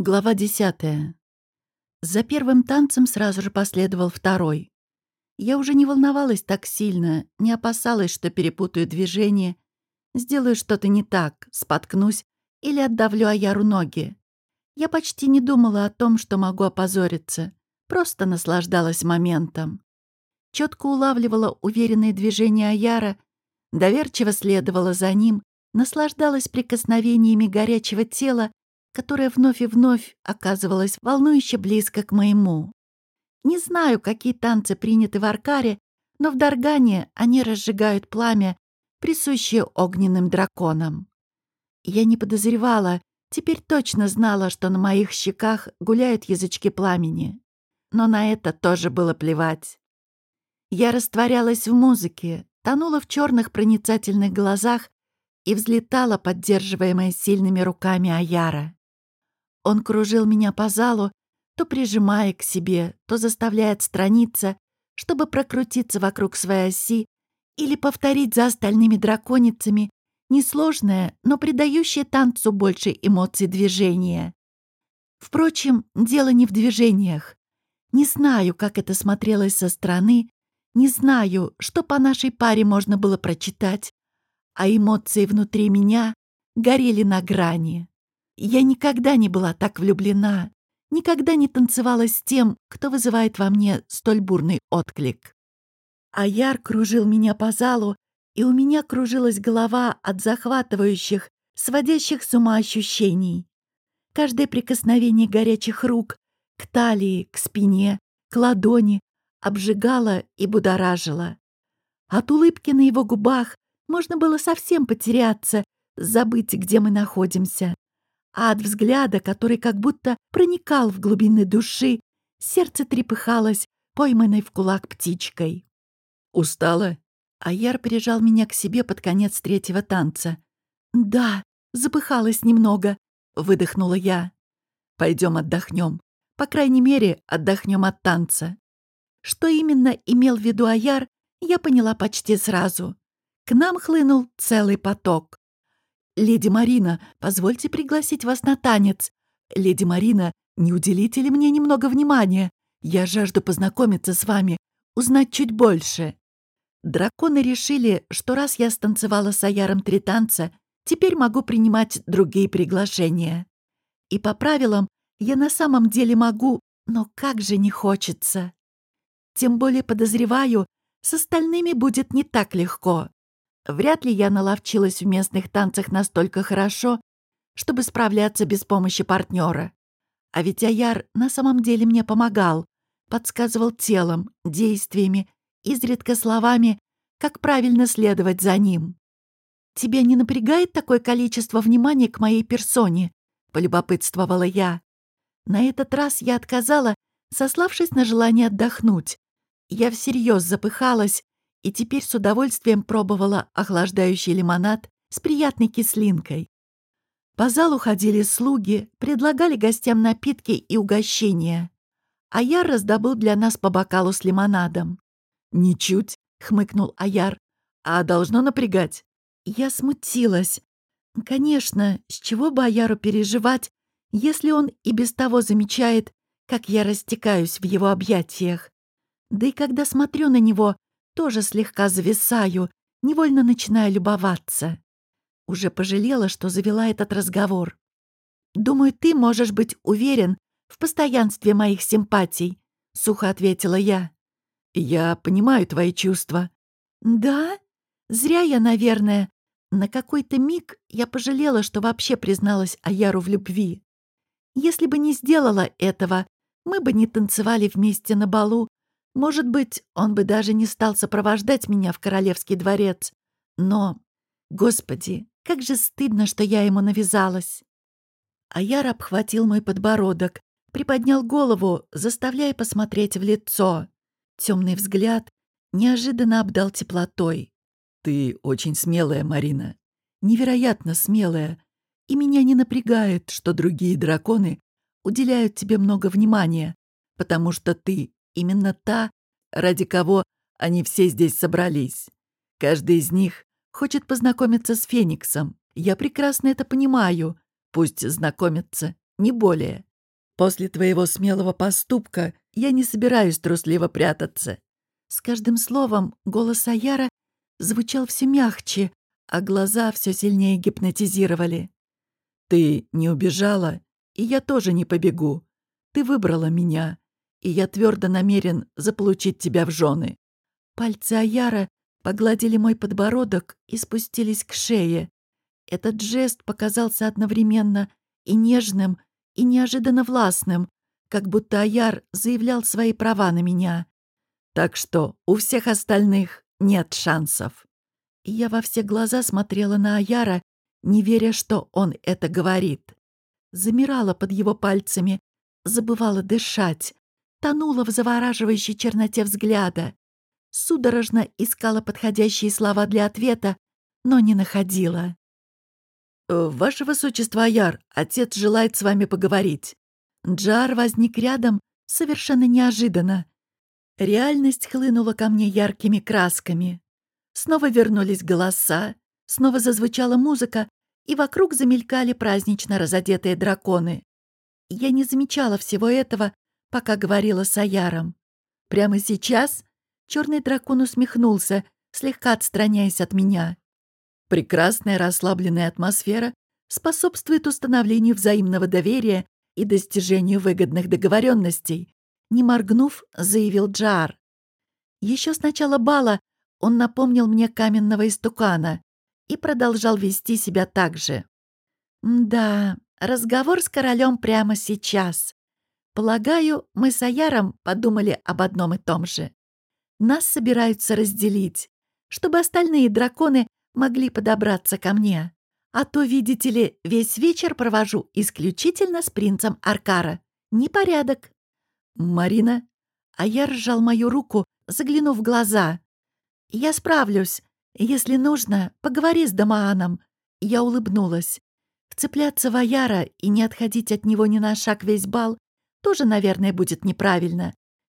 Глава десятая. За первым танцем сразу же последовал второй. Я уже не волновалась так сильно, не опасалась, что перепутаю движение, сделаю что-то не так, споткнусь или отдавлю Аяру ноги. Я почти не думала о том, что могу опозориться, просто наслаждалась моментом. Четко улавливала уверенные движения Аяра, доверчиво следовала за ним, наслаждалась прикосновениями горячего тела которая вновь и вновь оказывалась волнующе близко к моему. Не знаю, какие танцы приняты в Аркаре, но в Даргане они разжигают пламя, присущее огненным драконам. Я не подозревала, теперь точно знала, что на моих щеках гуляют язычки пламени. Но на это тоже было плевать. Я растворялась в музыке, тонула в черных проницательных глазах и взлетала, поддерживаемая сильными руками Аяра. Он кружил меня по залу, то прижимая к себе, то заставляя отстраниться, чтобы прокрутиться вокруг своей оси или повторить за остальными драконицами несложное, но придающее танцу больше эмоций движения. Впрочем, дело не в движениях. Не знаю, как это смотрелось со стороны, не знаю, что по нашей паре можно было прочитать, а эмоции внутри меня горели на грани. Я никогда не была так влюблена, никогда не танцевала с тем, кто вызывает во мне столь бурный отклик. Аяр кружил меня по залу, и у меня кружилась голова от захватывающих, сводящих с ума ощущений. Каждое прикосновение горячих рук к талии, к спине, к ладони обжигало и будоражило. От улыбки на его губах можно было совсем потеряться, забыть, где мы находимся а от взгляда, который как будто проникал в глубины души, сердце трепыхалось, пойманной в кулак птичкой. «Устала?» Аяр прижал меня к себе под конец третьего танца. «Да, запыхалась немного», — выдохнула я. «Пойдем отдохнем. По крайней мере, отдохнем от танца». Что именно имел в виду Аяр, я поняла почти сразу. К нам хлынул целый поток. «Леди Марина, позвольте пригласить вас на танец. Леди Марина, не уделите ли мне немного внимания? Я жажду познакомиться с вами, узнать чуть больше». Драконы решили, что раз я станцевала с Аяром три танца, теперь могу принимать другие приглашения. И по правилам я на самом деле могу, но как же не хочется. Тем более подозреваю, с остальными будет не так легко. Вряд ли я наловчилась в местных танцах настолько хорошо, чтобы справляться без помощи партнера. А ведь Аяр на самом деле мне помогал, подсказывал телом, действиями, изредка словами, как правильно следовать за ним. «Тебя не напрягает такое количество внимания к моей персоне?» — полюбопытствовала я. На этот раз я отказала, сославшись на желание отдохнуть. Я всерьез запыхалась, и теперь с удовольствием пробовала охлаждающий лимонад с приятной кислинкой. По залу ходили слуги, предлагали гостям напитки и угощения. Аяр раздобыл для нас по бокалу с лимонадом. «Ничуть», — хмыкнул Аяр, — «а должно напрягать». Я смутилась. Конечно, с чего бы Аяру переживать, если он и без того замечает, как я растекаюсь в его объятиях. Да и когда смотрю на него, тоже слегка зависаю, невольно начинаю любоваться. Уже пожалела, что завела этот разговор. «Думаю, ты можешь быть уверен в постоянстве моих симпатий», — сухо ответила я. «Я понимаю твои чувства». «Да? Зря я, наверное. На какой-то миг я пожалела, что вообще призналась Аяру в любви. Если бы не сделала этого, мы бы не танцевали вместе на балу, может быть, он бы даже не стал сопровождать меня в королевский дворец. Но, господи, как же стыдно, что я ему навязалась. Аяр обхватил мой подбородок, приподнял голову, заставляя посмотреть в лицо. Темный взгляд неожиданно обдал теплотой. «Ты очень смелая, Марина. Невероятно смелая. И меня не напрягает, что другие драконы уделяют тебе много внимания, потому что ты именно та, ради кого они все здесь собрались. Каждый из них хочет познакомиться с Фениксом. Я прекрасно это понимаю. Пусть знакомятся, не более. После твоего смелого поступка я не собираюсь трусливо прятаться». С каждым словом голос Аяра звучал все мягче, а глаза все сильнее гипнотизировали. «Ты не убежала, и я тоже не побегу. Ты выбрала меня, и я твердо намерен заполучить тебя в жены». Пальцы Аяра погладили мой подбородок и спустились к шее. Этот жест показался одновременно и нежным, и неожиданно властным, как будто Аяр заявлял свои права на меня. Так что у всех остальных нет шансов. И я во все глаза смотрела на Аяра, не веря, что он это говорит. Замирала под его пальцами, забывала дышать, тонула в завораживающей черноте взгляда. Судорожно искала подходящие слова для ответа, но не находила. «Э, «Ваше Высочество Аяр, отец желает с вами поговорить». Джар возник рядом совершенно неожиданно. Реальность хлынула ко мне яркими красками. Снова вернулись голоса, снова зазвучала музыка, и вокруг замелькали празднично разодетые драконы. Я не замечала всего этого, пока говорила с Аяром. Прямо сейчас черный дракон усмехнулся, слегка отстраняясь от меня. Прекрасная расслабленная атмосфера способствует установлению взаимного доверия и достижению выгодных договоренностей, не моргнув, заявил Джар. Еще с начала бала он напомнил мне каменного истукана и продолжал вести себя так же. Да, разговор с королем прямо сейчас. Полагаю, мы с Аяром подумали об одном и том же. Нас собираются разделить, чтобы остальные драконы могли подобраться ко мне. А то, видите ли, весь вечер провожу исключительно с принцем Аркара. Непорядок. Марина. А я разжал мою руку, заглянув в глаза. Я справлюсь. Если нужно, поговори с Дамааном. Я улыбнулась. Вцепляться в Аяра и не отходить от него ни на шаг весь бал тоже, наверное, будет неправильно.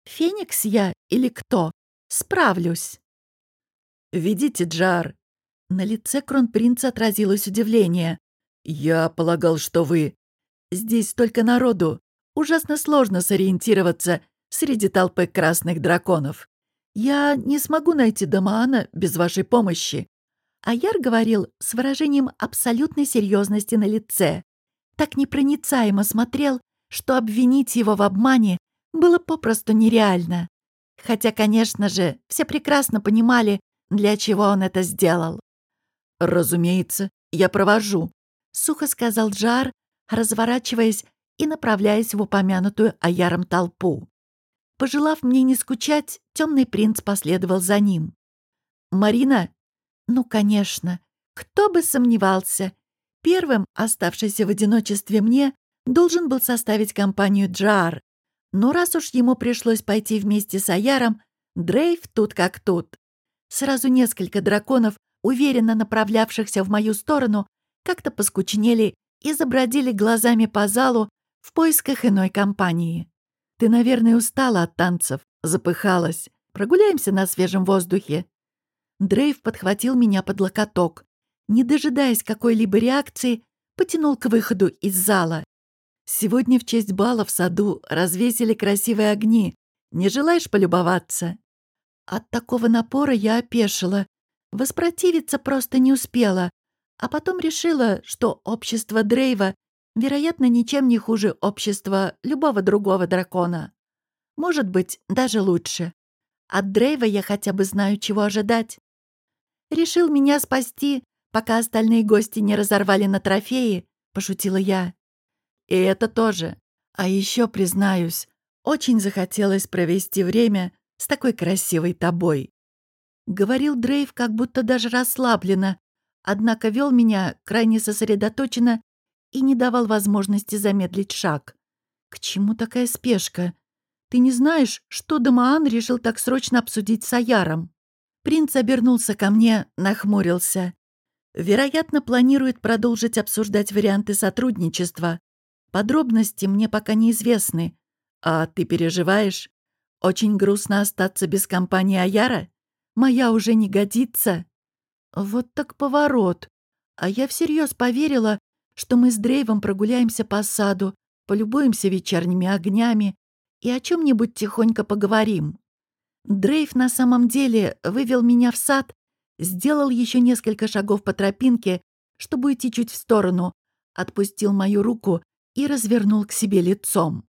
Феникс я или кто? Справлюсь. «Видите, Джар?» На лице кронпринца отразилось удивление. «Я полагал, что вы...» «Здесь столько народу. Ужасно сложно сориентироваться среди толпы красных драконов. Я не смогу найти Дамаана без вашей помощи». Аяр говорил с выражением абсолютной серьезности на лице. Так непроницаемо смотрел, что обвинить его в обмане было попросту нереально. Хотя, конечно же, все прекрасно понимали, для чего он это сделал. «Разумеется, я провожу», — сухо сказал Джар, разворачиваясь и направляясь в упомянутую Аяром толпу. Пожелав мне не скучать, темный принц последовал за ним. «Марина?» «Ну, конечно. Кто бы сомневался. Первым, оставшийся в одиночестве мне, должен был составить компанию Джар. Но раз уж ему пришлось пойти вместе с Аяром, Дрейв тут как тут. Сразу несколько драконов уверенно направлявшихся в мою сторону, как-то поскучнели и забродили глазами по залу в поисках иной компании. «Ты, наверное, устала от танцев, запыхалась. Прогуляемся на свежем воздухе». Дрейв подхватил меня под локоток. Не дожидаясь какой-либо реакции, потянул к выходу из зала. «Сегодня в честь бала в саду развесили красивые огни. Не желаешь полюбоваться?» От такого напора я опешила Воспротивиться просто не успела, а потом решила, что общество Дрейва, вероятно, ничем не хуже общества любого другого дракона. Может быть, даже лучше. От Дрейва я хотя бы знаю, чего ожидать. Решил меня спасти, пока остальные гости не разорвали на трофеи, пошутила я. И это тоже. А еще, признаюсь, очень захотелось провести время с такой красивой тобой. Говорил Дрейв как будто даже расслабленно, однако вел меня крайне сосредоточенно и не давал возможности замедлить шаг. К чему такая спешка? Ты не знаешь, что Дамаан решил так срочно обсудить с Аяром? Принц обернулся ко мне, нахмурился. Вероятно, планирует продолжить обсуждать варианты сотрудничества. Подробности мне пока неизвестны. А ты переживаешь? Очень грустно остаться без компании Аяра? Моя уже не годится. Вот так поворот. А я всерьез поверила, что мы с Дрейвом прогуляемся по саду, полюбуемся вечерними огнями и о чем-нибудь тихонько поговорим. Дрейв на самом деле вывел меня в сад, сделал еще несколько шагов по тропинке, чтобы уйти чуть в сторону, отпустил мою руку и развернул к себе лицом.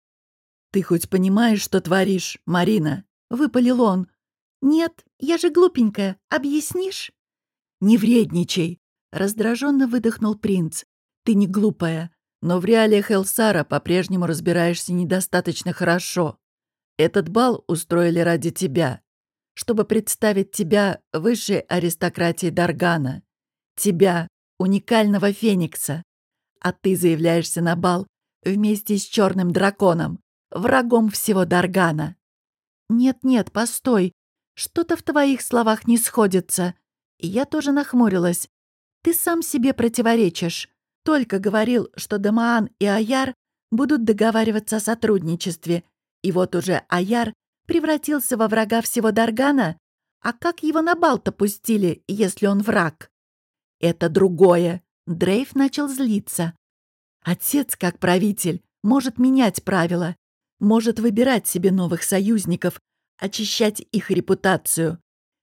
«Ты хоть понимаешь, что творишь, Марина?» — выпалил он. «Нет, я же глупенькая. Объяснишь?» «Не вредничай!» — раздраженно выдохнул принц. «Ты не глупая, но в реалиях Элсара по-прежнему разбираешься недостаточно хорошо. Этот бал устроили ради тебя, чтобы представить тебя высшей аристократии Даргана. Тебя, уникального Феникса. А ты заявляешься на бал вместе с черным драконом, врагом всего Даргана. Нет-нет, постой. Что-то в твоих словах не сходится. Я тоже нахмурилась. Ты сам себе противоречишь. Только говорил, что Дамаан и Аяр будут договариваться о сотрудничестве. И вот уже Аяр превратился во врага всего Даргана. А как его на бал-то пустили, если он враг? Это другое. Дрейв начал злиться. Отец, как правитель, может менять правила, может выбирать себе новых союзников, очищать их репутацию.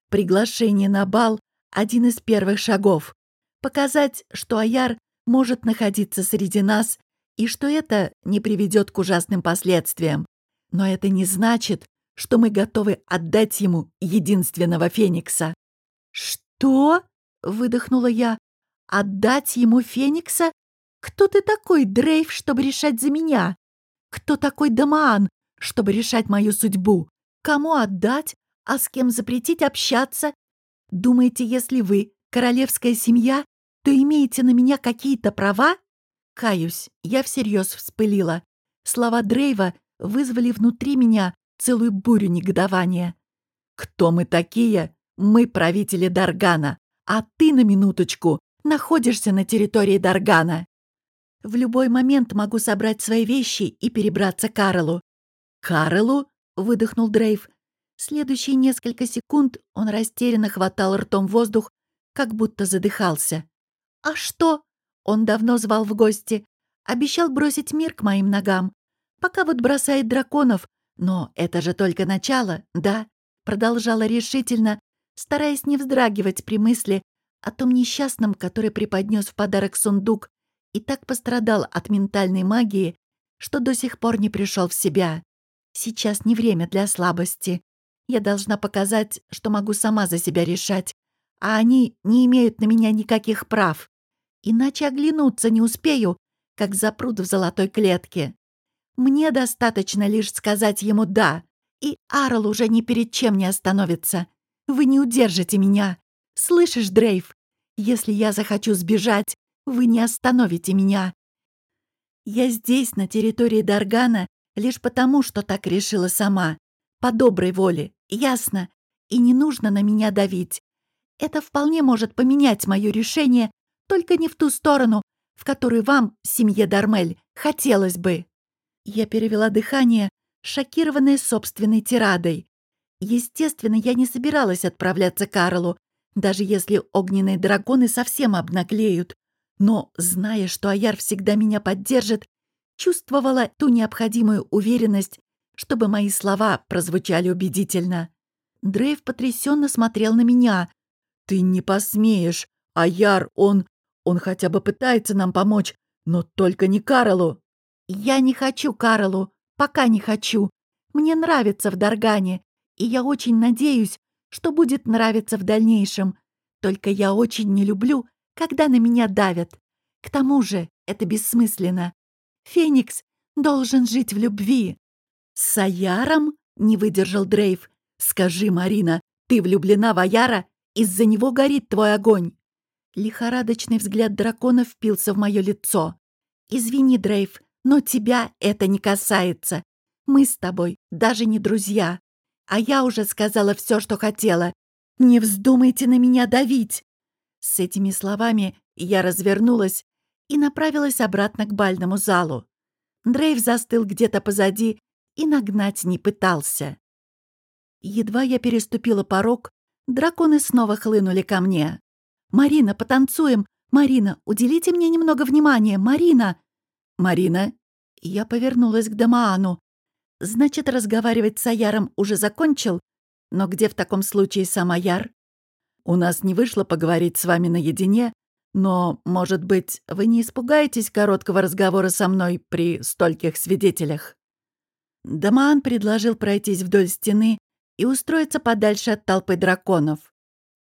Приглашение на бал — один из первых шагов. Показать, что Аяр может находиться среди нас и что это не приведет к ужасным последствиям. Но это не значит, что мы готовы отдать ему единственного Феникса. «Что?» — выдохнула я. «Отдать ему Феникса? Кто ты такой, Дрейв, чтобы решать за меня? Кто такой Дамаан, чтобы решать мою судьбу? Кому отдать, а с кем запретить общаться? Думаете, если вы королевская семья, то имеете на меня какие-то права? Каюсь, я всерьез вспылила. Слова Дрейва вызвали внутри меня целую бурю негодования. «Кто мы такие? Мы правители Даргана, а ты на минуточку находишься на территории Даргана». «В любой момент могу собрать свои вещи и перебраться к Карлу». «Карлу?» — выдохнул Дрейв. Следующие несколько секунд он растерянно хватал ртом воздух, как будто задыхался. «А что?» Он давно звал в гости. Обещал бросить мир к моим ногам. Пока вот бросает драконов. Но это же только начало, да?» Продолжала решительно, стараясь не вздрагивать при мысли о том несчастном, который преподнес в подарок сундук и так пострадал от ментальной магии, что до сих пор не пришел в себя. Сейчас не время для слабости. Я должна показать, что могу сама за себя решать, а они не имеют на меня никаких прав. Иначе оглянуться не успею, как запрут в золотой клетке. Мне достаточно лишь сказать ему «да», и Арл уже ни перед чем не остановится. Вы не удержите меня. Слышишь, Дрейв? Если я захочу сбежать, вы не остановите меня. Я здесь, на территории Даргана, лишь потому, что так решила сама. По доброй воле, ясно? И не нужно на меня давить. Это вполне может поменять мое решение только не в ту сторону, в которую вам, семье Дармель, хотелось бы. Я перевела дыхание, шокированная собственной тирадой. Естественно, я не собиралась отправляться к Карлу, даже если огненные драконы совсем обнаглеют. Но, зная, что Аяр всегда меня поддержит, чувствовала ту необходимую уверенность, чтобы мои слова прозвучали убедительно. Дрейв потрясенно смотрел на меня. «Ты не посмеешь! Аяр, он... Он хотя бы пытается нам помочь, но только не Карлу. Я не хочу Карлу, пока не хочу. Мне нравится в Даргане, и я очень надеюсь, что будет нравиться в дальнейшем. Только я очень не люблю, когда на меня давят. К тому же это бессмысленно. Феникс должен жить в любви. С Аяром? Не выдержал Дрейв. Скажи, Марина, ты влюблена в Аяра? Из-за него горит твой огонь. Лихорадочный взгляд дракона впился в мое лицо. «Извини, Дрейв, но тебя это не касается. Мы с тобой даже не друзья. А я уже сказала все, что хотела. Не вздумайте на меня давить!» С этими словами я развернулась и направилась обратно к бальному залу. Дрейв застыл где-то позади и нагнать не пытался. Едва я переступила порог, драконы снова хлынули ко мне. «Марина, потанцуем! Марина, уделите мне немного внимания! Марина!» «Марина, Я повернулась к Дамаану. Значит, разговаривать с Аяром уже закончил? Но где в таком случае сам Аяр? У нас не вышло поговорить с вами наедине, но, может быть, вы не испугаетесь короткого разговора со мной при стольких свидетелях? Дамаан предложил пройтись вдоль стены и устроиться подальше от толпы драконов.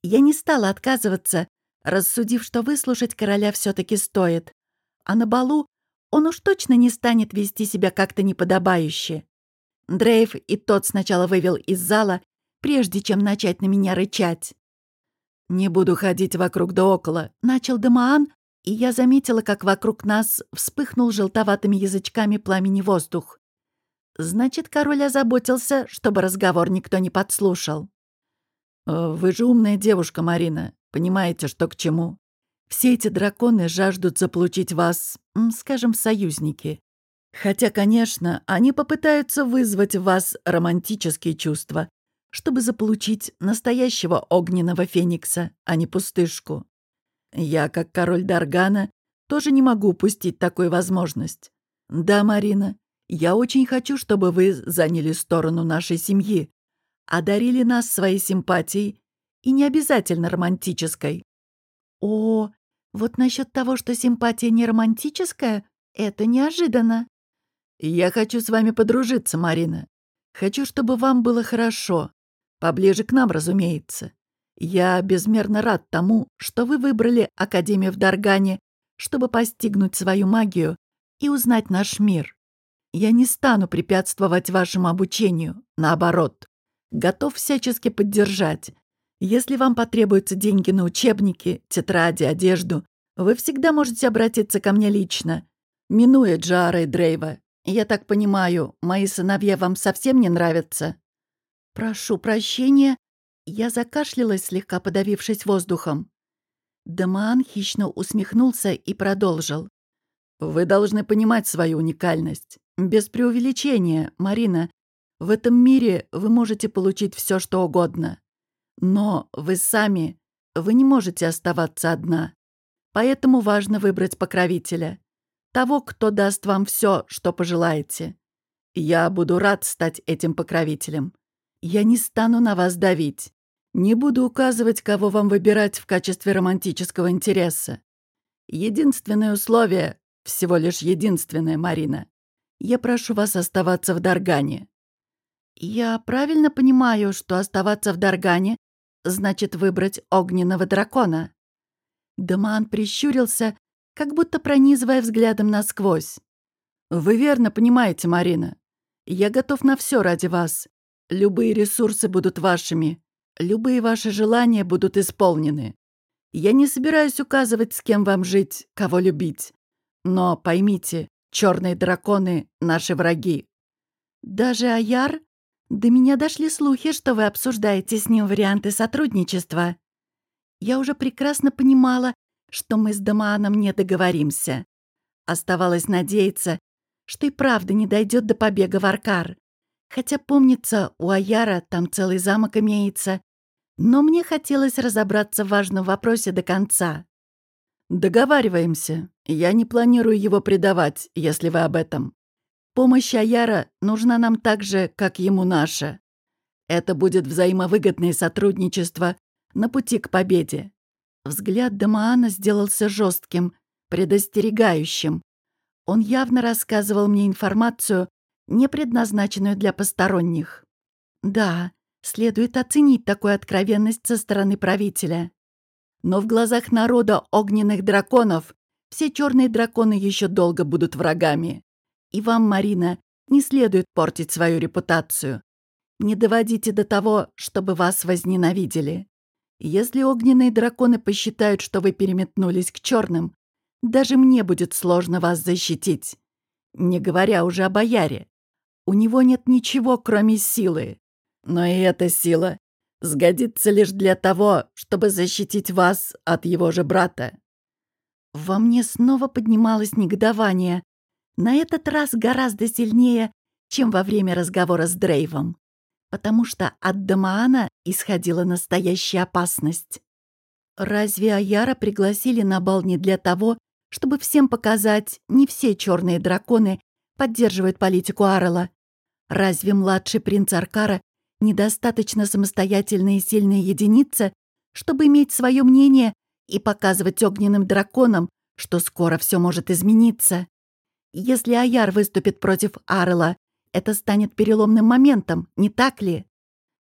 Я не стала отказываться, рассудив, что выслушать короля все таки стоит. А на балу он уж точно не станет вести себя как-то неподобающе. Дрейв и тот сначала вывел из зала, прежде чем начать на меня рычать. «Не буду ходить вокруг да около», — начал Дамаан, и я заметила, как вокруг нас вспыхнул желтоватыми язычками пламени воздух. Значит, король озаботился, чтобы разговор никто не подслушал. «Э, «Вы же умная девушка, Марина. Понимаете, что к чему. Все эти драконы жаждут заполучить вас, скажем, союзники. Хотя, конечно, они попытаются вызвать в вас романтические чувства, чтобы заполучить настоящего огненного феникса, а не пустышку. Я, как король Даргана, тоже не могу упустить такую возможность. Да, Марина, я очень хочу, чтобы вы заняли сторону нашей семьи, одарили нас своей симпатией и не обязательно романтической. О, вот насчет того, что симпатия не романтическая, это неожиданно. Я хочу с вами подружиться, Марина. Хочу, чтобы вам было хорошо. Поближе к нам, разумеется. Я безмерно рад тому, что вы выбрали Академию в Даргане, чтобы постигнуть свою магию и узнать наш мир. Я не стану препятствовать вашему обучению, наоборот. Готов всячески поддержать. Если вам потребуются деньги на учебники, тетради, одежду, вы всегда можете обратиться ко мне лично, минуя Джара и Дрейва. Я так понимаю, мои сыновья вам совсем не нравятся? Прошу прощения. Я закашлялась, слегка подавившись воздухом. Дамаан хищно усмехнулся и продолжил. «Вы должны понимать свою уникальность. Без преувеличения, Марина. В этом мире вы можете получить все, что угодно. Но вы сами, вы не можете оставаться одна. Поэтому важно выбрать покровителя. Того, кто даст вам все, что пожелаете. Я буду рад стать этим покровителем. Я не стану на вас давить. Не буду указывать, кого вам выбирать в качестве романтического интереса. Единственное условие, всего лишь единственное, Марина, я прошу вас оставаться в Даргане». «Я правильно понимаю, что оставаться в Даргане значит выбрать огненного дракона?» Даман прищурился, как будто пронизывая взглядом насквозь. «Вы верно понимаете, Марина. Я готов на все ради вас. Любые ресурсы будут вашими. Любые ваши желания будут исполнены. Я не собираюсь указывать, с кем вам жить, кого любить. Но поймите, Черные драконы — наши враги. Даже Аяр? До меня дошли слухи, что вы обсуждаете с ним варианты сотрудничества. Я уже прекрасно понимала, что мы с Дамааном не договоримся. Оставалось надеяться, что и правда не дойдет до побега в Аркар. Хотя, помнится, у Аяра там целый замок имеется. Но мне хотелось разобраться в важном вопросе до конца. «Договариваемся. Я не планирую его предавать, если вы об этом. Помощь Аяра нужна нам так же, как ему наша. Это будет взаимовыгодное сотрудничество на пути к победе». Взгляд Дамаана сделался жестким, предостерегающим. Он явно рассказывал мне информацию, не предназначенную для посторонних. Да, следует оценить такую откровенность со стороны правителя. Но в глазах народа огненных драконов все черные драконы еще долго будут врагами. И вам, Марина, не следует портить свою репутацию. Не доводите до того, чтобы вас возненавидели. Если огненные драконы посчитают, что вы переметнулись к черным, даже мне будет сложно вас защитить. Не говоря уже о бояре. У него нет ничего, кроме силы. Но и эта сила сгодится лишь для того, чтобы защитить вас от его же брата». Во мне снова поднималось негодование, на этот раз гораздо сильнее, чем во время разговора с Дрейвом, потому что от Дамаана исходила настоящая опасность. Разве Аяра пригласили на бал не для того, чтобы всем показать, не все черные драконы поддерживают политику Арла. Разве младший принц Аркара недостаточно самостоятельная и сильная единица, чтобы иметь свое мнение и показывать огненным драконам, что скоро все может измениться? Если Аяр выступит против Арла, это станет переломным моментом, не так ли?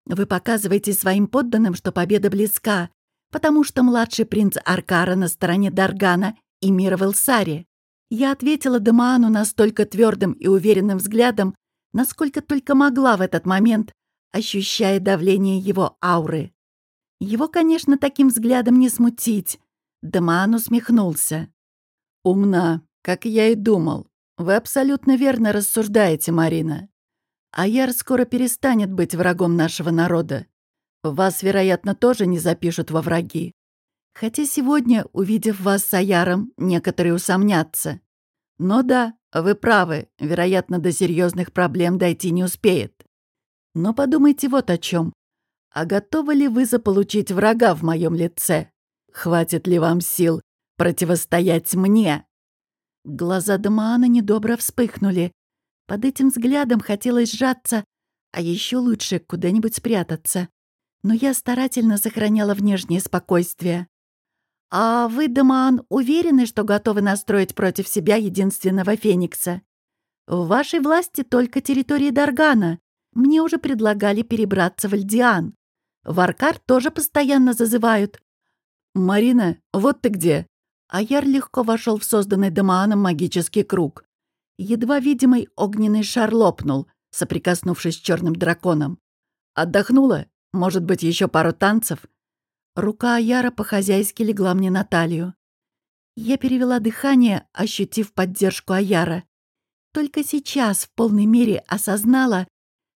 Вы показываете своим подданным, что победа близка, потому что младший принц Аркара на стороне Даргана и мира в Элсаре. Я ответила Дамаану настолько твердым и уверенным взглядом, насколько только могла в этот момент, ощущая давление его ауры. Его, конечно, таким взглядом не смутить. Дамаан усмехнулся. «Умна, как я и думал. Вы абсолютно верно рассуждаете, Марина. Аяр скоро перестанет быть врагом нашего народа. Вас, вероятно, тоже не запишут во враги. Хотя сегодня, увидев вас с Аяром, некоторые усомнятся. Но да, вы правы, вероятно, до серьезных проблем дойти не успеет. Но подумайте вот о чем. А готовы ли вы заполучить врага в моем лице? Хватит ли вам сил противостоять мне?» Глаза Дамаана недобро вспыхнули. Под этим взглядом хотелось сжаться, а еще лучше куда-нибудь спрятаться. Но я старательно сохраняла внешнее спокойствие. «А вы, Дамаан, уверены, что готовы настроить против себя единственного Феникса? В вашей власти только территория Даргана. Мне уже предлагали перебраться в Альдиан. В Аркар тоже постоянно зазывают. «Марина, вот ты где!» Аяр легко вошел в созданный Дамааном магический круг. Едва видимый огненный шар лопнул, соприкоснувшись с черным драконом. «Отдохнула? Может быть, еще пару танцев?» Рука Аяра по-хозяйски легла мне на талию. Я перевела дыхание, ощутив поддержку Аяра. Только сейчас в полной мере осознала,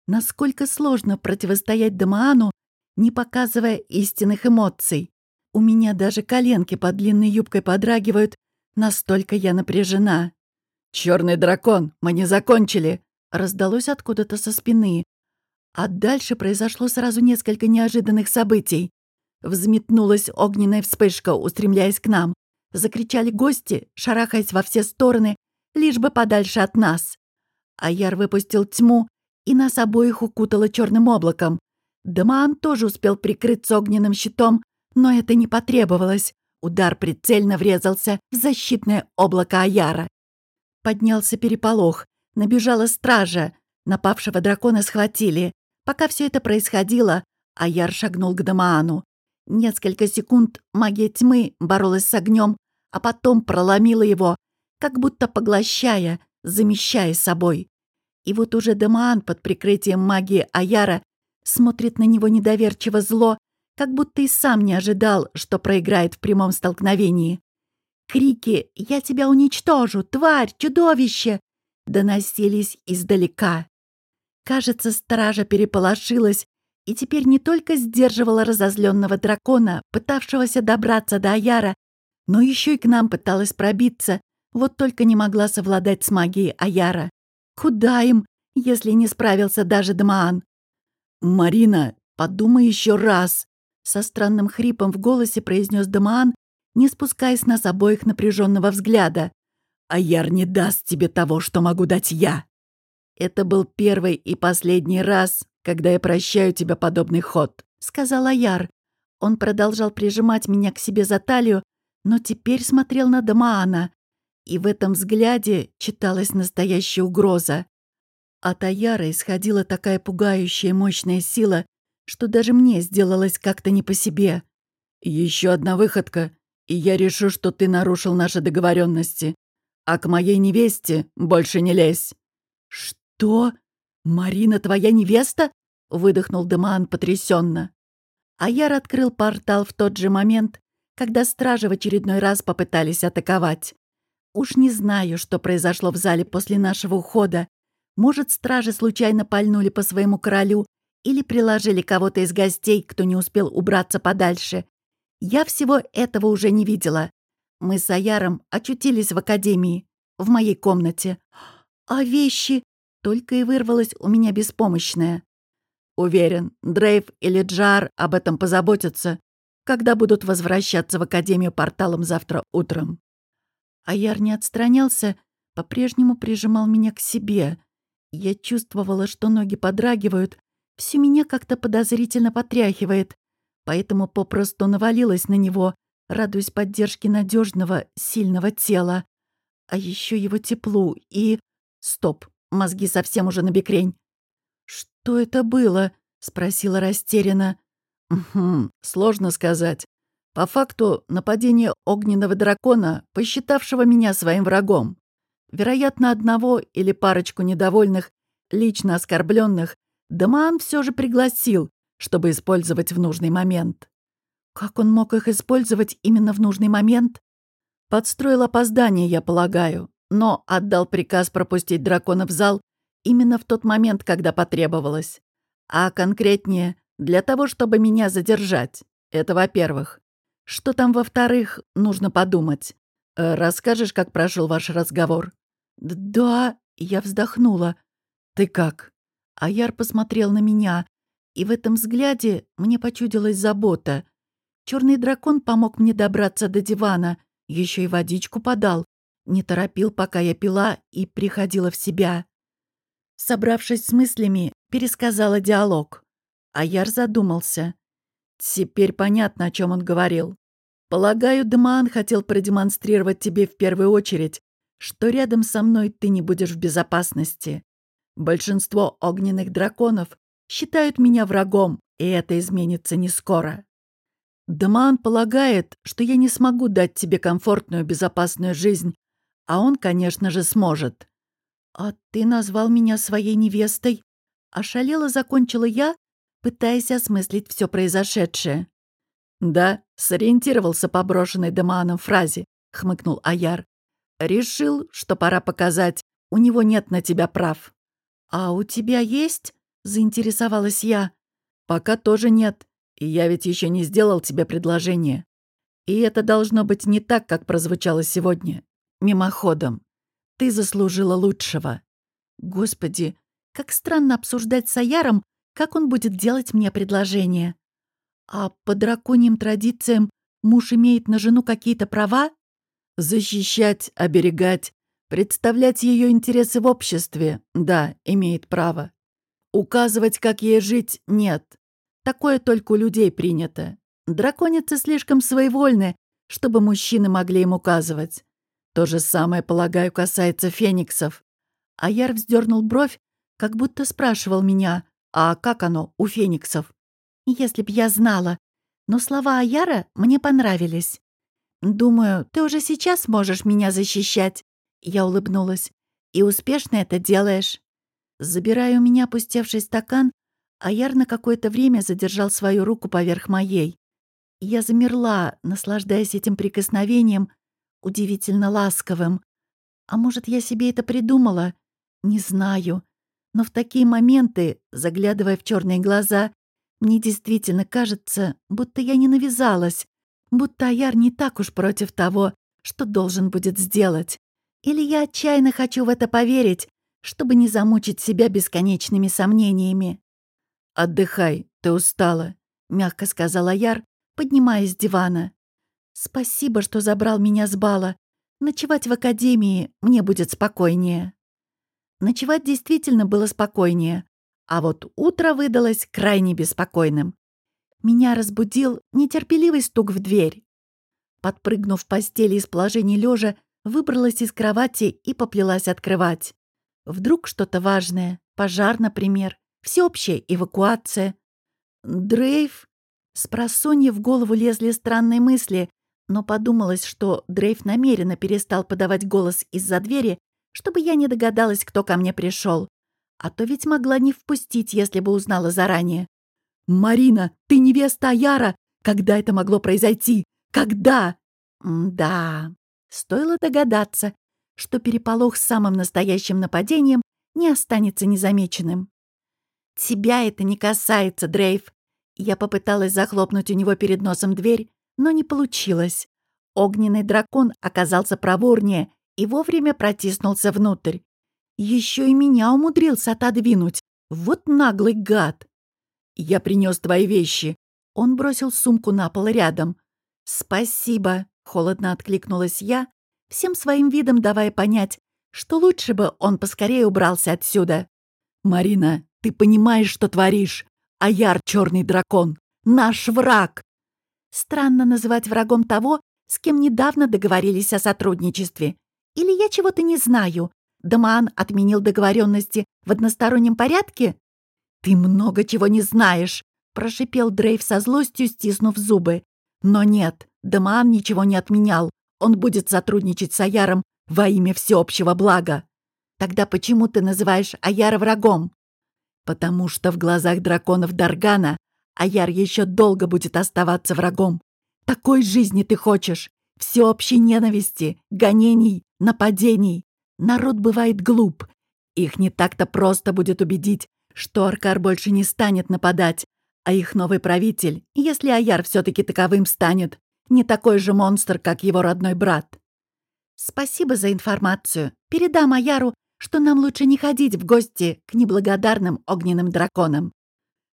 насколько сложно противостоять Дамаану, не показывая истинных эмоций. У меня даже коленки под длинной юбкой подрагивают, настолько я напряжена. Черный дракон, мы не закончили!» раздалось откуда-то со спины. А дальше произошло сразу несколько неожиданных событий. Взметнулась огненная вспышка, устремляясь к нам. Закричали гости, шарахаясь во все стороны, лишь бы подальше от нас. Аяр выпустил тьму, и нас обоих укутало черным облаком. Дамаан тоже успел прикрыться огненным щитом, но это не потребовалось. Удар прицельно врезался в защитное облако Аяра. Поднялся переполох. Набежала стража. Напавшего дракона схватили. Пока все это происходило, Аяр шагнул к Дамаану. Несколько секунд магия тьмы боролась с огнем, а потом проломила его, как будто поглощая, замещая собой. И вот уже Дамаан под прикрытием магии Аяра смотрит на него недоверчиво зло, как будто и сам не ожидал, что проиграет в прямом столкновении. Крики «Я тебя уничтожу! Тварь! Чудовище!» доносились издалека. Кажется, стража переполошилась и теперь не только сдерживала разозленного дракона, пытавшегося добраться до Аяра, но еще и к нам пыталась пробиться, вот только не могла совладать с магией Аяра. Куда им, если не справился даже Дамаан? «Марина, подумай еще раз!» Со странным хрипом в голосе произнес Дамаан, не спуская с нас обоих напряженного взгляда. «Аяр не даст тебе того, что могу дать я!» «Это был первый и последний раз, когда я прощаю тебя подобный ход», — сказал Аяр. Он продолжал прижимать меня к себе за талию, но теперь смотрел на Дамаана, и в этом взгляде читалась настоящая угроза. От Аяра исходила такая пугающая мощная сила, что даже мне сделалось как-то не по себе. Еще одна выходка, и я решу, что ты нарушил наши договоренности. А к моей невесте больше не лезь». «Что? Марина твоя невеста?» — выдохнул Деман потрясенно. Аяр открыл портал в тот же момент, когда стражи в очередной раз попытались атаковать. Уж не знаю, что произошло в зале после нашего ухода, может, стражи случайно пальнули по своему королю или приложили кого-то из гостей, кто не успел убраться подальше. Я всего этого уже не видела. Мы с Аяром очутились в академии, в моей комнате. А вещи? Только и вырвалось у меня беспомощное. Уверен, Дрейв или Джар об этом позаботятся, когда будут возвращаться в академию порталом завтра утром. Аяр не отстранялся, по-прежнему прижимал меня к себе. Я чувствовала, что ноги подрагивают, все меня как-то подозрительно потряхивает, поэтому попросту навалилась на него, радуясь поддержке надежного, сильного тела. А еще его теплу и... Стоп, мозги совсем уже набекрень. «Что это было?» — спросила растерянно. «Угу, сложно сказать. По факту нападение огненного дракона, посчитавшего меня своим врагом. Вероятно, одного или парочку недовольных, лично оскорбленных, Дамаан все же пригласил, чтобы использовать в нужный момент. Как он мог их использовать именно в нужный момент? Подстроил опоздание, я полагаю, но отдал приказ пропустить дракона в зал именно в тот момент, когда потребовалось. А конкретнее, для того, чтобы меня задержать. Это во-первых. Что там во-вторых, нужно подумать. Э, расскажешь, как прошел ваш разговор? «Да», — я вздохнула. «Ты как?» Аяр посмотрел на меня, и в этом взгляде мне почудилась забота. Черный дракон помог мне добраться до дивана, еще и водичку подал, не торопил, пока я пила и приходила в себя. Собравшись с мыслями, пересказала диалог. Аяр задумался. Теперь понятно, о чем он говорил. Полагаю, Демаан хотел продемонстрировать тебе в первую очередь, что рядом со мной ты не будешь в безопасности. Большинство огненных драконов считают меня врагом, и это изменится не скоро. Дамаан полагает, что я не смогу дать тебе комфортную, безопасную жизнь, а он, конечно же, сможет. А ты назвал меня своей невестой? Ошалела закончила я, пытаясь осмыслить все произошедшее. «Да», — сориентировался по брошенной Дамааном фразе, — хмыкнул Аяр. Решил, что пора показать, у него нет на тебя прав. «А у тебя есть?» — заинтересовалась я. «Пока тоже нет, и я ведь еще не сделал тебе предложение. И это должно быть не так, как прозвучало сегодня. Мимоходом. Ты заслужила лучшего». Господи, как странно обсуждать с Аяром, как он будет делать мне предложение. А по драконьим традициям муж имеет на жену какие-то права? Защищать, оберегать, представлять ее интересы в обществе, да, имеет право. Указывать, как ей жить, нет. Такое только у людей принято. Драконицы слишком своевольны, чтобы мужчины могли им указывать. То же самое, полагаю, касается фениксов. Аяр вздернул бровь, как будто спрашивал меня, а как оно у фениксов? Если б я знала. Но слова Аяра мне понравились. «Думаю, ты уже сейчас можешь меня защищать», — я улыбнулась. «И успешно это делаешь». Забирая у меня опустевший стакан, Аяр на какое-то время задержал свою руку поверх моей. Я замерла, наслаждаясь этим прикосновением, удивительно ласковым. А может, я себе это придумала? Не знаю. Но в такие моменты, заглядывая в черные глаза, мне действительно кажется, будто я не навязалась, будто Аяр не так уж против того, что должен будет сделать. Или я отчаянно хочу в это поверить, чтобы не замучить себя бесконечными сомнениями. «Отдыхай, ты устала», — мягко сказала Яр, поднимаясь с дивана. «Спасибо, что забрал меня с бала. Ночевать в академии мне будет спокойнее». Ночевать действительно было спокойнее, а вот утро выдалось крайне беспокойным. Меня разбудил нетерпеливый стук в дверь. Подпрыгнув в постели из положения лежа, выбралась из кровати и поплелась открывать. Вдруг что-то важное, пожар, например, всеобщая эвакуация. Дрейв? С просонья в голову лезли странные мысли, но подумалось, что Дрейв намеренно перестал подавать голос из-за двери, чтобы я не догадалась, кто ко мне пришел. А то ведь могла не впустить, если бы узнала заранее. «Марина, ты невеста Аяра! Когда это могло произойти? Когда?» «Да, стоило догадаться, что переполох с самым настоящим нападением не останется незамеченным». «Тебя это не касается, Дрейв». Я попыталась захлопнуть у него перед носом дверь, но не получилось. Огненный дракон оказался проворнее и вовремя протиснулся внутрь. Еще и меня умудрился отодвинуть. Вот наглый гад. «Я принес твои вещи». Он бросил сумку на пол рядом. «Спасибо», — холодно откликнулась я, всем своим видом давая понять, что лучше бы он поскорее убрался отсюда. «Марина, ты понимаешь, что творишь? Аяр — черный дракон. Наш враг!» Странно называть врагом того, с кем недавно договорились о сотрудничестве. Или я чего-то не знаю. Дамаан отменил договоренности в одностороннем порядке? «Ты много чего не знаешь», — прошипел Дрейв со злостью, стиснув зубы. «Но нет, Дамаан ничего не отменял. Он будет сотрудничать с Аяром во имя всеобщего блага. Тогда почему ты называешь Аяра врагом?» «Потому что в глазах драконов Даргана Аяр еще долго будет оставаться врагом. Такой жизни ты хочешь, всеобщей ненависти, гонений, нападений. Народ бывает глуп. Их не так-то просто будет убедить, что Аркар больше не станет нападать, а их новый правитель, если Аяр все-таки таковым станет, не такой же монстр, как его родной брат. Спасибо за информацию. Передам Аяру, что нам лучше не ходить в гости к неблагодарным огненным драконам.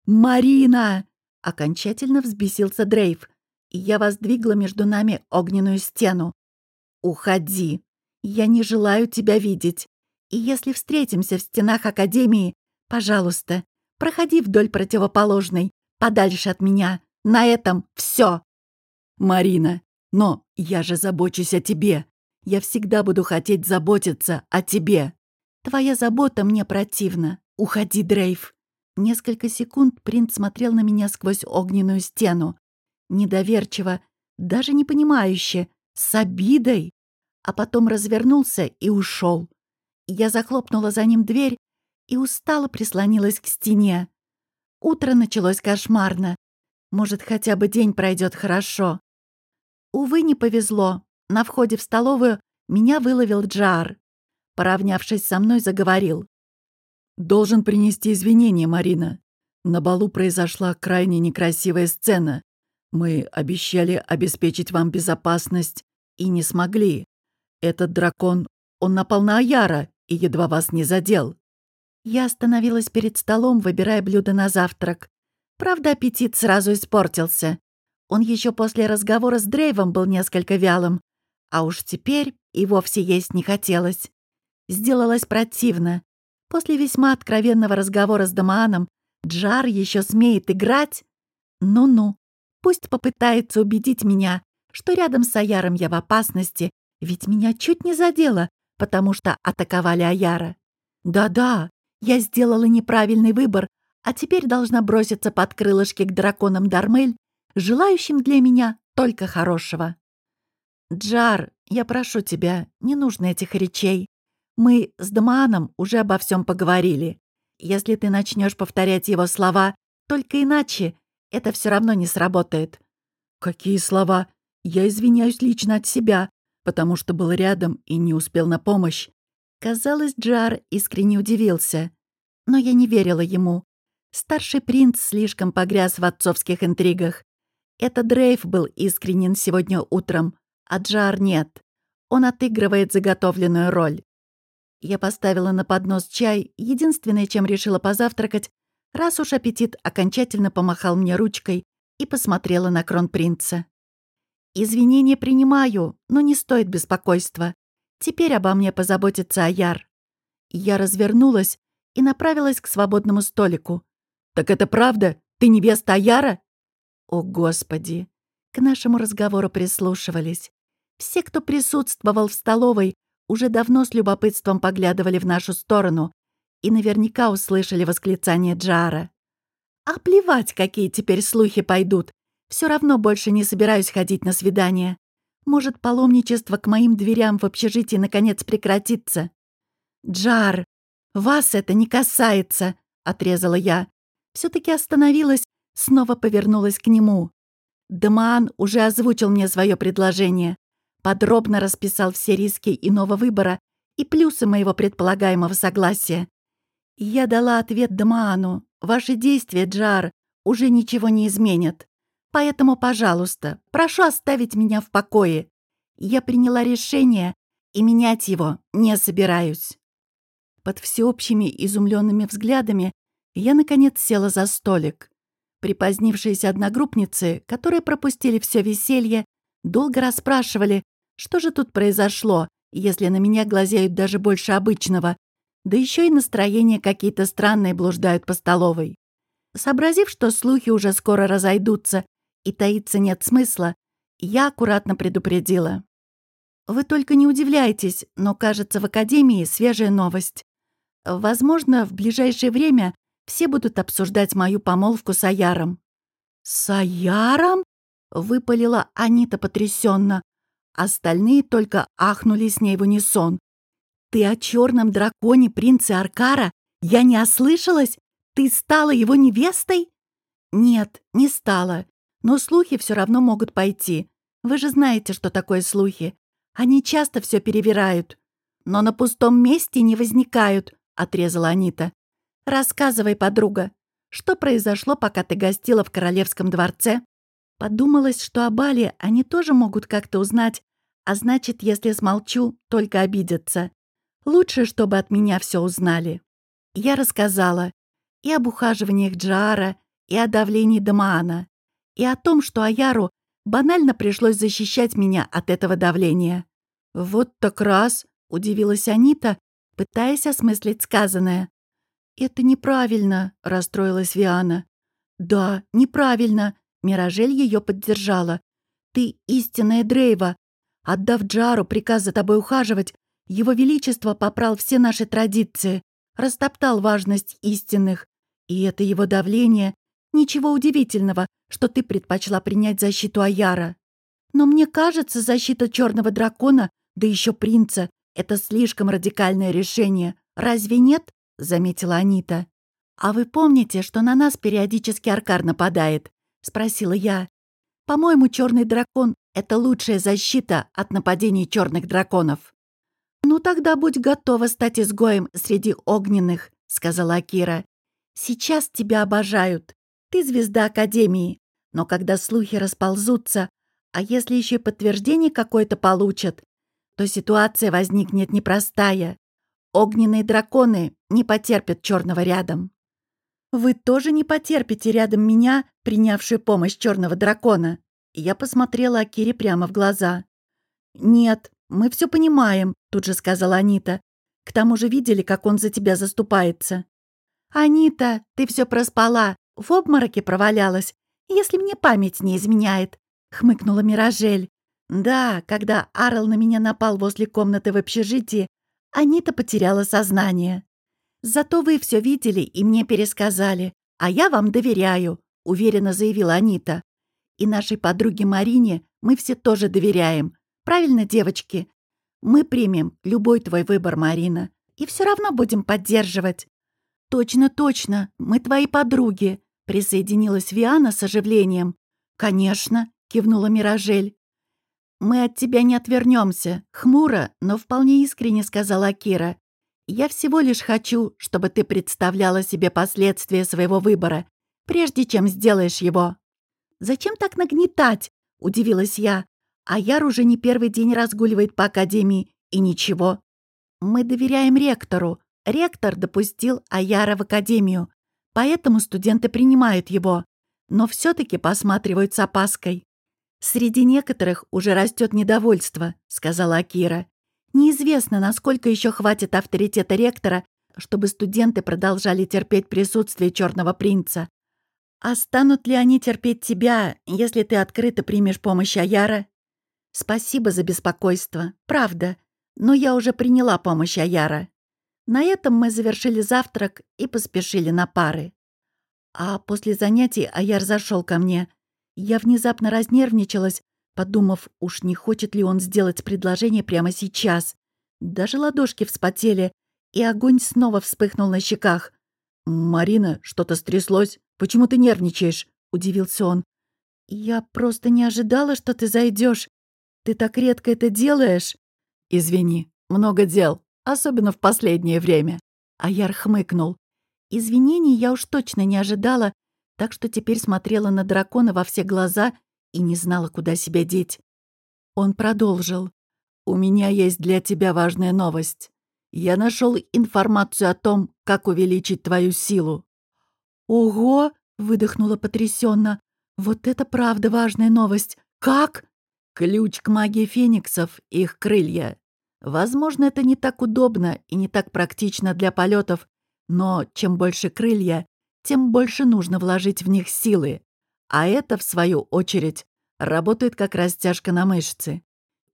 «Марина!» — окончательно взбесился Дрейв, и я воздвигла между нами огненную стену. «Уходи! Я не желаю тебя видеть. И если встретимся в стенах Академии, пожалуйста, проходи вдоль противоположной, подальше от меня. На этом все. «Марина, но я же забочусь о тебе. Я всегда буду хотеть заботиться о тебе. Твоя забота мне противна. Уходи, Дрейв». Несколько секунд принц смотрел на меня сквозь огненную стену. Недоверчиво, даже не понимающе, с обидой а потом развернулся и ушел. Я захлопнула за ним дверь и устало прислонилась к стене. Утро началось кошмарно. Может, хотя бы день пройдет хорошо. Увы, не повезло. На входе в столовую меня выловил Джар. Поравнявшись со мной, заговорил. «Должен принести извинения, Марина. На балу произошла крайне некрасивая сцена. Мы обещали обеспечить вам безопасность и не смогли. Этот дракон, он напал на Аяра и едва вас не задел. Я остановилась перед столом, выбирая блюдо на завтрак. Правда, аппетит сразу испортился. Он еще после разговора с Дрейвом был несколько вялым, а уж теперь и вовсе есть не хотелось. Сделалось противно. После весьма откровенного разговора с Дамааном Джар еще смеет играть? Ну-ну, пусть попытается убедить меня, что рядом с Аяром я в опасности ведь меня чуть не задело, потому что атаковали Аяра. Да-да, я сделала неправильный выбор, а теперь должна броситься под крылышки к драконам Дармель, желающим для меня только хорошего. Джар, я прошу тебя, не нужно этих речей. Мы с Дамааном уже обо всем поговорили. Если ты начнешь повторять его слова, только иначе, это все равно не сработает. Какие слова? Я извиняюсь лично от себя потому что был рядом и не успел на помощь. Казалось, Джар искренне удивился. Но я не верила ему. Старший принц слишком погряз в отцовских интригах. Это Дрейв был искренен сегодня утром, а Джар нет. Он отыгрывает заготовленную роль. Я поставила на поднос чай, единственное, чем решила позавтракать, раз уж аппетит окончательно помахал мне ручкой и посмотрела на кронпринца. Извинения принимаю, но не стоит беспокойства. Теперь обо мне позаботится Аяр. Я развернулась и направилась к свободному столику. «Так это правда? Ты невеста Аяра?» О, Господи! К нашему разговору прислушивались. Все, кто присутствовал в столовой, уже давно с любопытством поглядывали в нашу сторону и наверняка услышали восклицание Джара. «А плевать, какие теперь слухи пойдут. Все равно больше не собираюсь ходить на свидания. Может, паломничество к моим дверям в общежитии наконец прекратится. «Джар, вас это не касается», — отрезала я. все таки остановилась, снова повернулась к нему. Дамаан уже озвучил мне свое предложение. Подробно расписал все риски иного выбора и плюсы моего предполагаемого согласия. Я дала ответ Дамаану. Ваши действия, Джар, уже ничего не изменят. Поэтому, пожалуйста, прошу оставить меня в покое. Я приняла решение и менять его не собираюсь». Под всеобщими изумленными взглядами я, наконец, села за столик. Припозднившиеся одногруппницы, которые пропустили все веселье, долго расспрашивали, что же тут произошло если на меня глазеют даже больше обычного, да еще и настроения какие-то странные блуждают по столовой. Сообразив, что слухи уже скоро разойдутся и таиться нет смысла, я аккуратно предупредила. «Вы только не удивляйтесь, но, кажется, в Академии свежая новость. Возможно, в ближайшее время все будут обсуждать мою помолвку с Аяром». «С Аяром?» — выпалила Анита потрясенно. Остальные только ахнули с ней в унисон. «Ты о черном драконе принце Аркара? Я не ослышалась? Ты стала его невестой?» «Нет, не стала. Но слухи все равно могут пойти. Вы же знаете, что такое слухи. Они часто все перевирают. Но на пустом месте не возникают», — отрезала Анита. «Рассказывай, подруга, что произошло, пока ты гостила в королевском дворце?» Подумалось, что о Бале они тоже могут как-то узнать, а значит, если смолчу, только обидятся. Лучше, чтобы от меня все узнали. Я рассказала и об ухаживаниях Джаара, и о давлении Дамаана, и о том, что Аяру банально пришлось защищать меня от этого давления. «Вот так раз!» — удивилась Анита, пытаясь осмыслить сказанное. «Это неправильно», — расстроилась Виана. «Да, неправильно», — Миражель ее поддержала. «Ты истинная Дрейва. Отдав Джару приказ за тобой ухаживать, его Величество попрал все наши традиции, растоптал важность истинных. И это его давление. Ничего удивительного, что ты предпочла принять защиту Аяра. Но мне кажется, защита черного дракона, да еще принца, это слишком радикальное решение. Разве нет? Заметила Анита. А вы помните, что на нас периодически Аркар нападает? Спросила я. По-моему, черный дракон — это лучшая защита от нападений черных драконов. «Ну тогда будь готова стать изгоем среди огненных», — сказала Акира. «Сейчас тебя обожают. Ты звезда Академии. Но когда слухи расползутся, а если еще и подтверждение какое-то получат, то ситуация возникнет непростая. Огненные драконы не потерпят черного рядом. Вы тоже не потерпите рядом меня, принявшую помощь черного дракона. Я посмотрела Акире прямо в глаза. Нет, мы все понимаем, тут же сказала Анита. К тому же видели, как он за тебя заступается. Анита, ты все проспала, в обмороке провалялась, если мне память не изменяет, хмыкнула Миражель. Да, когда Арл на меня напал возле комнаты в общежитии, Анита потеряла сознание. Зато вы все видели и мне пересказали, а я вам доверяю, уверенно заявила Анита. И нашей подруге Марине мы все тоже доверяем. Правильно, девочки? Мы примем любой твой выбор, Марина, и все равно будем поддерживать. Точно, точно, мы твои подруги, присоединилась Виана с оживлением. Конечно, кивнула Миражель. «Мы от тебя не отвернемся», — хмуро, но вполне искренне сказала Кира. «Я всего лишь хочу, чтобы ты представляла себе последствия своего выбора, прежде чем сделаешь его». «Зачем так нагнетать?» — удивилась я. «А Яр уже не первый день разгуливает по академии, и ничего. Мы доверяем ректору. Ректор допустил Аяра в академию, поэтому студенты принимают его, но все таки посматривают с опаской. «Среди некоторых уже растет недовольство», — сказала Акира. «Неизвестно, насколько еще хватит авторитета ректора, чтобы студенты продолжали терпеть присутствие Черного принца. А станут ли они терпеть тебя, если ты открыто примешь помощь Аяра? Спасибо за беспокойство, правда, но я уже приняла помощь Аяра. На этом мы завершили завтрак и поспешили на пары. А после занятий Аяр зашел ко мне — я внезапно разнервничалась, подумав, уж не хочет ли он сделать предложение прямо сейчас. Даже ладошки вспотели, и огонь снова вспыхнул на щеках. «Марина, что-то стряслось? Почему ты нервничаешь?» — удивился он. «Я просто не ожидала, что ты зайдешь. Ты так редко это делаешь». «Извини, много дел, особенно в последнее время». Аяр хмыкнул. Извинений я уж точно не ожидала, так что теперь смотрела на дракона во все глаза и не знала, куда себя деть. Он продолжил. «У меня есть для тебя важная новость. Я нашел информацию о том, как увеличить твою силу». «Ого!» — выдохнула потрясенно. «Вот это правда важная новость! Как?» «Ключ к магии фениксов — их крылья. Возможно, это не так удобно и не так практично для полетов, но чем больше крылья, тем больше нужно вложить в них силы. А это, в свою очередь, работает как растяжка на мышцы.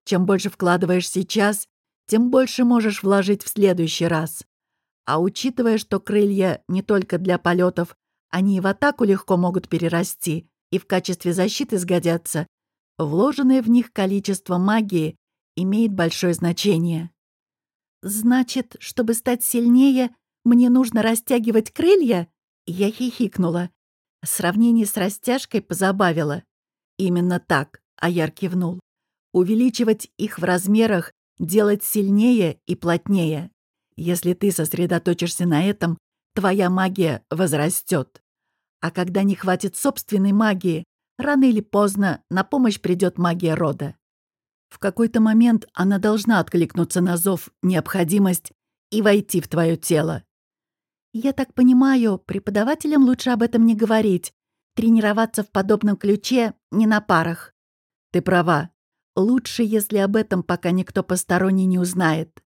Чем больше вкладываешь сейчас, тем больше можешь вложить в следующий раз. А учитывая, что крылья не только для полетов, они и в атаку легко могут перерасти и в качестве защиты сгодятся, вложенное в них количество магии имеет большое значение. «Значит, чтобы стать сильнее, мне нужно растягивать крылья?» Я хихикнула. Сравнение с растяжкой позабавило. «Именно так», — Аяр кивнул. «Увеличивать их в размерах, делать сильнее и плотнее. Если ты сосредоточишься на этом, твоя магия возрастет. А когда не хватит собственной магии, рано или поздно на помощь придет магия рода. В какой-то момент она должна откликнуться на зов «необходимость» и войти в твое тело. Я так понимаю, преподавателям лучше об этом не говорить. Тренироваться в подобном ключе не на парах. Ты права. Лучше, если об этом пока никто посторонний не узнает.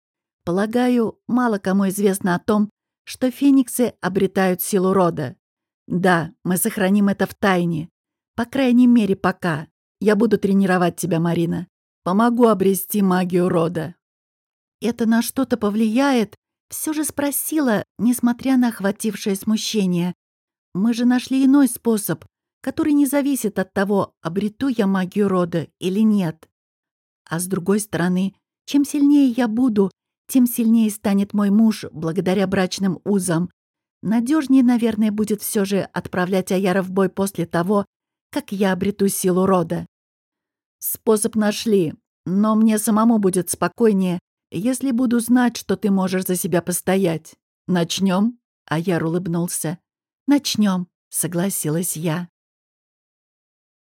Полагаю, мало кому известно о том, что фениксы обретают силу рода. Да, мы сохраним это в тайне. По крайней мере, пока. Я буду тренировать тебя, Марина. Помогу обрести магию рода. Это на что-то повлияет? Все же спросила, несмотря на охватившее смущение. Мы же нашли иной способ, который не зависит от того, обрету я магию рода или нет. А с другой стороны, чем сильнее я буду, тем сильнее станет мой муж благодаря брачным узам. Надежнее, наверное, будет все же отправлять Аяра в бой после того, как я обрету силу рода. Способ нашли, но мне самому будет спокойнее, если буду знать, что ты можешь за себя постоять. Начнем? Аяр улыбнулся. Начнем, согласилась я.